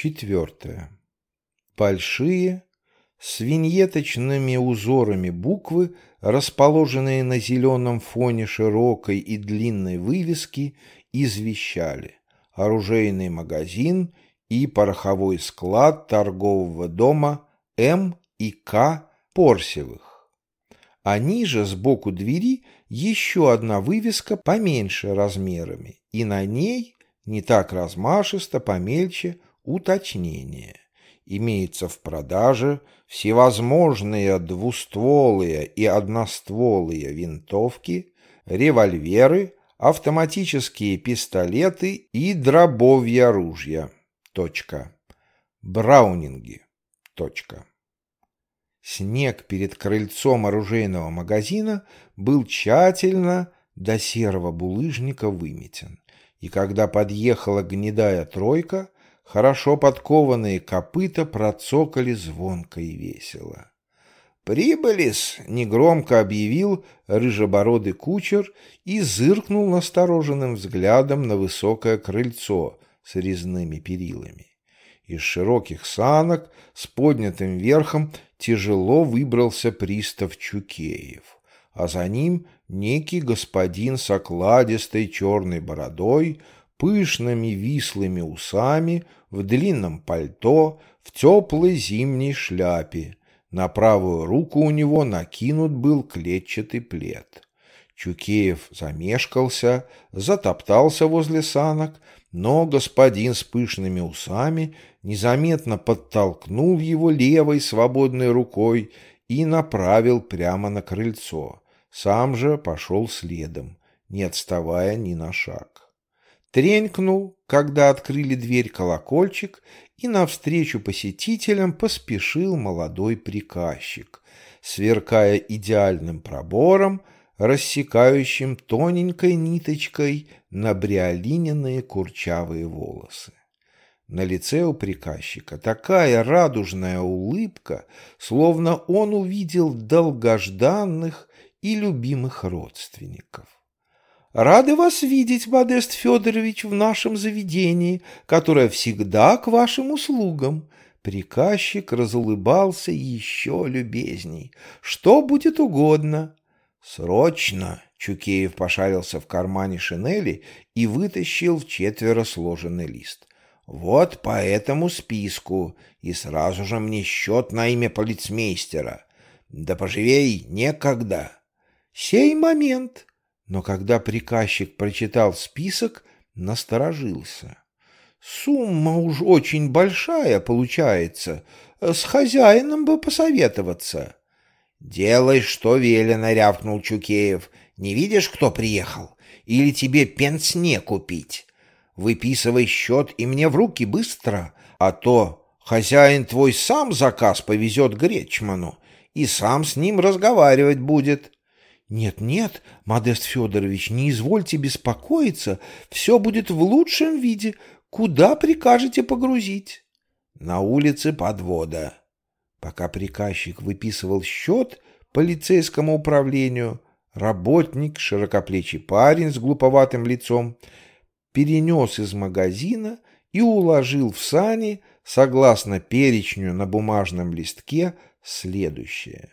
Четвертое. Большие, с виньеточными узорами буквы, расположенные на зеленом фоне широкой и длинной вывески, извещали оружейный магазин и пороховой склад торгового дома М и К Порсевых. А ниже, сбоку двери, еще одна вывеска поменьше размерами, и на ней, не так размашисто, помельче, уточнение. Имеется в продаже всевозможные двустволые и одностволые винтовки, револьверы, автоматические пистолеты и дробовья ружья. Точка. Браунинги. Точка. Снег перед крыльцом оружейного магазина был тщательно до серого булыжника выметен, и когда подъехала гнедая тройка, хорошо подкованные копыта процокали звонко и весело. «Прибылись!» — негромко объявил рыжебородый кучер и зыркнул настороженным взглядом на высокое крыльцо с резными перилами. Из широких санок с поднятым верхом тяжело выбрался пристав Чукеев, а за ним некий господин с окладистой черной бородой, пышными вислыми усами, в длинном пальто, в теплой зимней шляпе. На правую руку у него накинут был клетчатый плед. Чукеев замешкался, затоптался возле санок, но господин с пышными усами незаметно подтолкнул его левой свободной рукой и направил прямо на крыльцо. Сам же пошел следом, не отставая ни на шаг. Тренькнул, когда открыли дверь колокольчик, и навстречу посетителям поспешил молодой приказчик, сверкая идеальным пробором, рассекающим тоненькой ниточкой набриолиненные курчавые волосы. На лице у приказчика такая радужная улыбка, словно он увидел долгожданных и любимых родственников. Рады вас видеть, Модест Федорович, в нашем заведении, которое всегда к вашим услугам. Приказчик разулыбался еще любезней. Что будет угодно. Срочно! Чукеев пошарился в кармане шинели и вытащил в четверо сложенный лист. Вот по этому списку, и сразу же мне счет на имя полицмейстера. Да поживей, некогда. Сей момент. Но когда приказчик прочитал список, насторожился. «Сумма уж очень большая получается. С хозяином бы посоветоваться». «Делай, что велено», — рявкнул Чукеев. «Не видишь, кто приехал? Или тебе пенсне купить? Выписывай счет и мне в руки быстро, а то хозяин твой сам заказ повезет Гречману и сам с ним разговаривать будет». «Нет-нет, Модест Федорович, не извольте беспокоиться, все будет в лучшем виде. Куда прикажете погрузить?» «На улице подвода». Пока приказчик выписывал счет полицейскому управлению, работник, широкоплечий парень с глуповатым лицом, перенес из магазина и уложил в сани, согласно перечню на бумажном листке, следующее.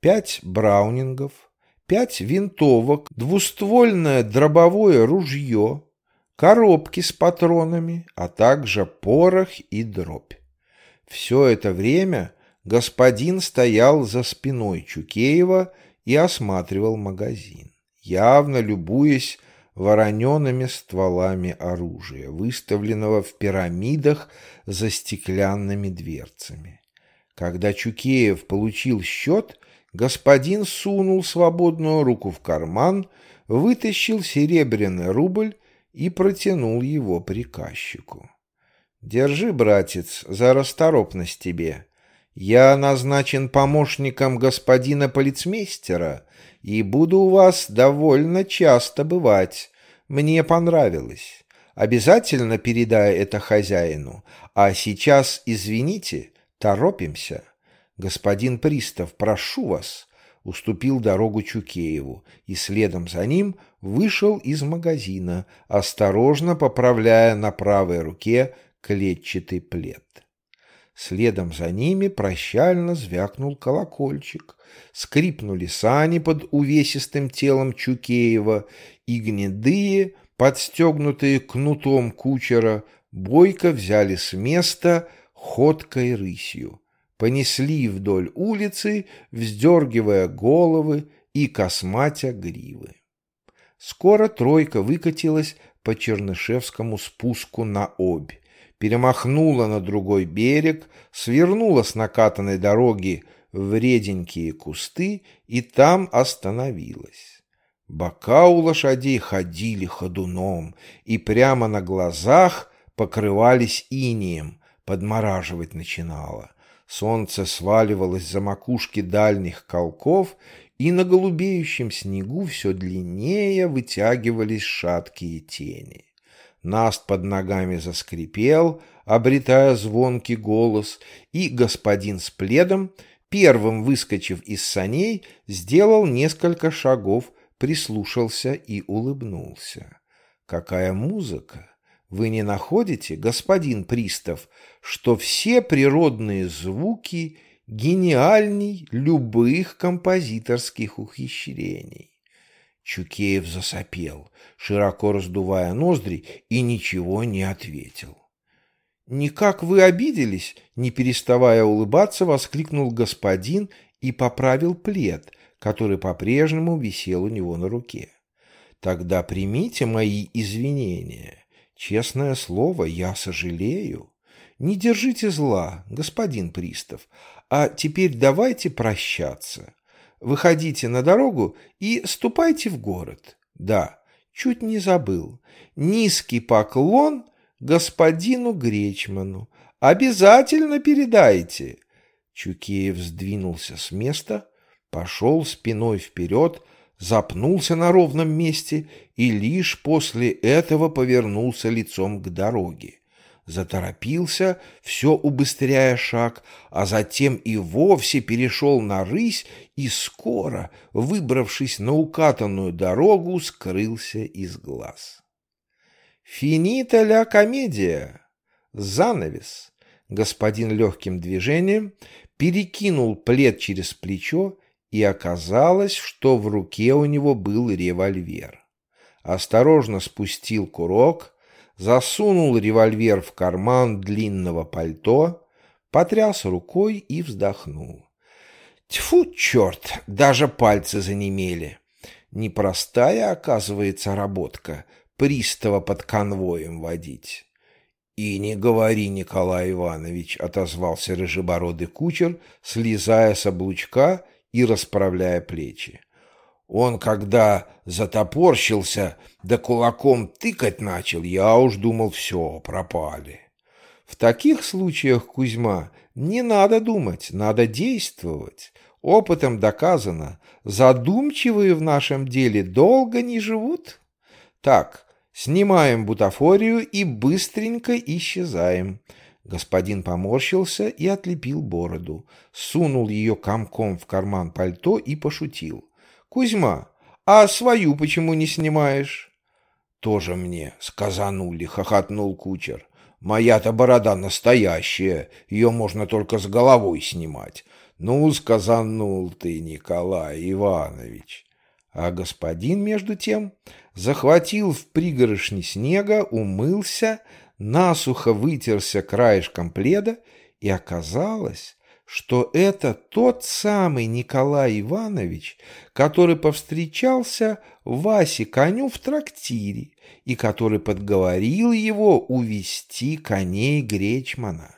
Пять браунингов – пять винтовок, двуствольное дробовое ружье, коробки с патронами, а также порох и дробь. Все это время господин стоял за спиной Чукеева и осматривал магазин, явно любуясь вороненными стволами оружия, выставленного в пирамидах за стеклянными дверцами. Когда Чукеев получил счет, господин сунул свободную руку в карман, вытащил серебряный рубль и протянул его приказчику. «Держи, братец, за расторопность тебе. Я назначен помощником господина полицмейстера и буду у вас довольно часто бывать. Мне понравилось. Обязательно передай это хозяину. А сейчас, извините, торопимся». «Господин пристав, прошу вас!» уступил дорогу Чукееву и следом за ним вышел из магазина, осторожно поправляя на правой руке клетчатый плед. Следом за ними прощально звякнул колокольчик, скрипнули сани под увесистым телом Чукеева, и гнедые, подстегнутые кнутом кучера, бойко взяли с места ходкой рысью, понесли вдоль улицы, вздергивая головы и косматя гривы. Скоро тройка выкатилась по Чернышевскому спуску на Обь, перемахнула на другой берег, свернула с накатанной дороги в реденькие кусты и там остановилась. Бока у лошадей ходили ходуном и прямо на глазах покрывались инием, подмораживать начинало. Солнце сваливалось за макушки дальних колков, и на голубеющем снегу все длиннее вытягивались шаткие тени. Наст под ногами заскрипел, обретая звонкий голос, и господин с пледом, первым выскочив из саней, сделал несколько шагов, прислушался и улыбнулся. Какая музыка! Вы не находите, господин Пристав, что все природные звуки — гениальней любых композиторских ухищрений. Чукеев засопел, широко раздувая ноздри, и ничего не ответил. «Никак вы обиделись?» — не переставая улыбаться, воскликнул господин и поправил плед, который по-прежнему висел у него на руке. «Тогда примите мои извинения. Честное слово, я сожалею. Не держите зла, господин Пристав, а теперь давайте прощаться. Выходите на дорогу и ступайте в город. Да, чуть не забыл. Низкий поклон господину Гречману. Обязательно передайте. Чукеев сдвинулся с места, пошел спиной вперед, запнулся на ровном месте и лишь после этого повернулся лицом к дороге заторопился, все убыстряя шаг, а затем и вовсе перешел на рысь и скоро, выбравшись на укатанную дорогу, скрылся из глаз. «Финита ля комедия!» Занавес. Господин легким движением перекинул плед через плечо, и оказалось, что в руке у него был револьвер. Осторожно спустил курок, засунул револьвер в карман длинного пальто, потряс рукой и вздохнул. Тьфу, черт, даже пальцы занемели. Непростая, оказывается, работка пристава под конвоем водить. «И не говори, Николай Иванович», — отозвался рыжебородый кучер, слезая с облучка и расправляя плечи. Он, когда затопорщился, да кулаком тыкать начал, я уж думал, все, пропали. В таких случаях, Кузьма, не надо думать, надо действовать. Опытом доказано, задумчивые в нашем деле долго не живут. Так, снимаем бутафорию и быстренько исчезаем. Господин поморщился и отлепил бороду, сунул ее комком в карман пальто и пошутил. «Кузьма, а свою почему не снимаешь?» «Тоже мне сказанули», — хохотнул кучер. «Моя-то борода настоящая, ее можно только с головой снимать». «Ну, сказанул ты, Николай Иванович». А господин, между тем, захватил в пригорошни снега, умылся, насухо вытерся краешком пледа, и оказалось, что это тот самый Николай Иванович, который повстречался Васе коню в трактире и который подговорил его увести коней Гречмана.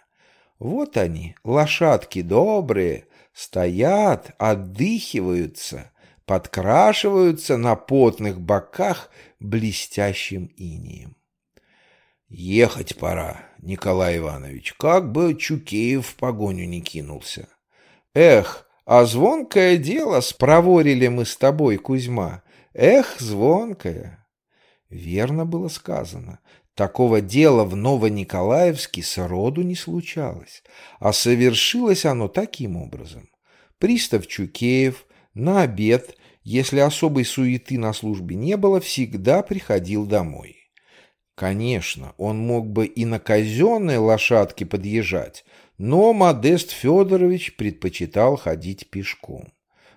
Вот они, лошадки добрые, стоят, отдыхиваются, подкрашиваются на потных боках блестящим инием. Ехать пора, Николай Иванович, как бы Чукеев в погоню не кинулся. Эх, а звонкое дело спроворили мы с тобой, Кузьма. Эх, звонкое. Верно было сказано. Такого дела в Новониколаевске сроду не случалось, а совершилось оно таким образом. Пристав Чукеев на обед, если особой суеты на службе не было, всегда приходил домой. Конечно, он мог бы и на казенной лошадке подъезжать, но Модест Федорович предпочитал ходить пешком.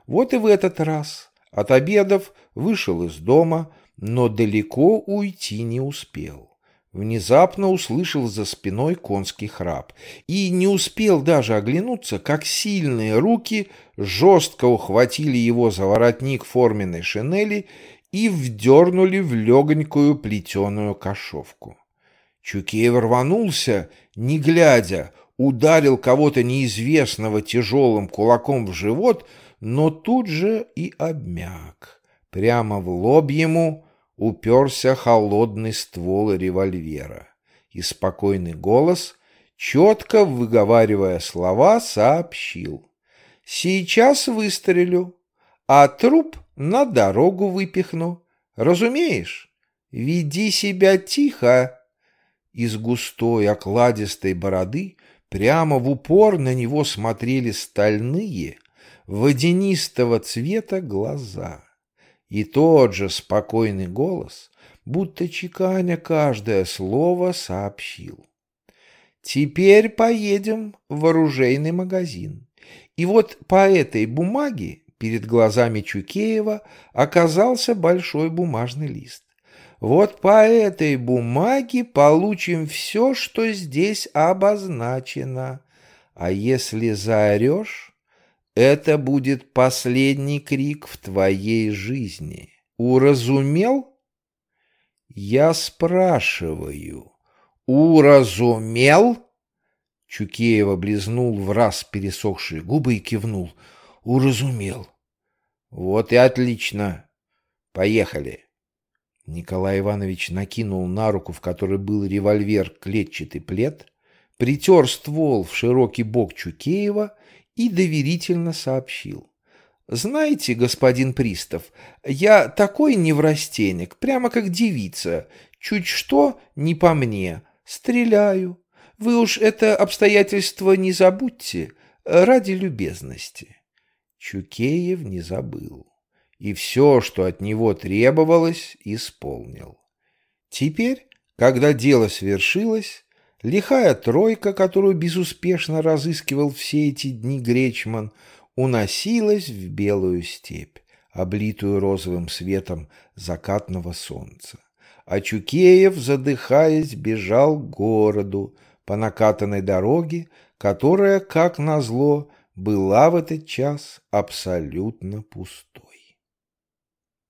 Вот и в этот раз. От обедов вышел из дома, но далеко уйти не успел. Внезапно услышал за спиной конский храп и не успел даже оглянуться, как сильные руки жестко ухватили его за воротник форменной шинели и вдернули в легонькую плетеную кошовку. Чукеев рванулся, не глядя, ударил кого-то неизвестного тяжелым кулаком в живот, но тут же и обмяк. Прямо в лоб ему уперся холодный ствол револьвера, и спокойный голос, четко выговаривая слова, сообщил. «Сейчас выстрелю, а труп на дорогу выпихну. Разумеешь? Веди себя тихо!» Из густой окладистой бороды прямо в упор на него смотрели стальные, водянистого цвета глаза. И тот же спокойный голос, будто чеканя каждое слово, сообщил. «Теперь поедем в оружейный магазин. И вот по этой бумаге перед глазами Чукеева оказался большой бумажный лист. Вот по этой бумаге получим все, что здесь обозначено. А если заорешь, это будет последний крик в твоей жизни. Уразумел? Я спрашиваю. Уразумел? Чукеев облизнул в раз пересохшие губы и кивнул. Уразумел. Вот и отлично. Поехали. Николай Иванович накинул на руку, в которой был револьвер, клетчатый плед, притер ствол в широкий бок Чукеева и доверительно сообщил. «Знаете, господин Пристав, я такой неврастенник, прямо как девица. Чуть что, не по мне. Стреляю. Вы уж это обстоятельство не забудьте, ради любезности». Чукеев не забыл. И все, что от него требовалось, исполнил. Теперь, когда дело свершилось, Лихая тройка, которую безуспешно разыскивал все эти дни Гречман, уносилась в белую степь, облитую розовым светом закатного солнца. А Чукеев, задыхаясь, бежал к городу по накатанной дороге, которая, как назло, была в этот час абсолютно пустой.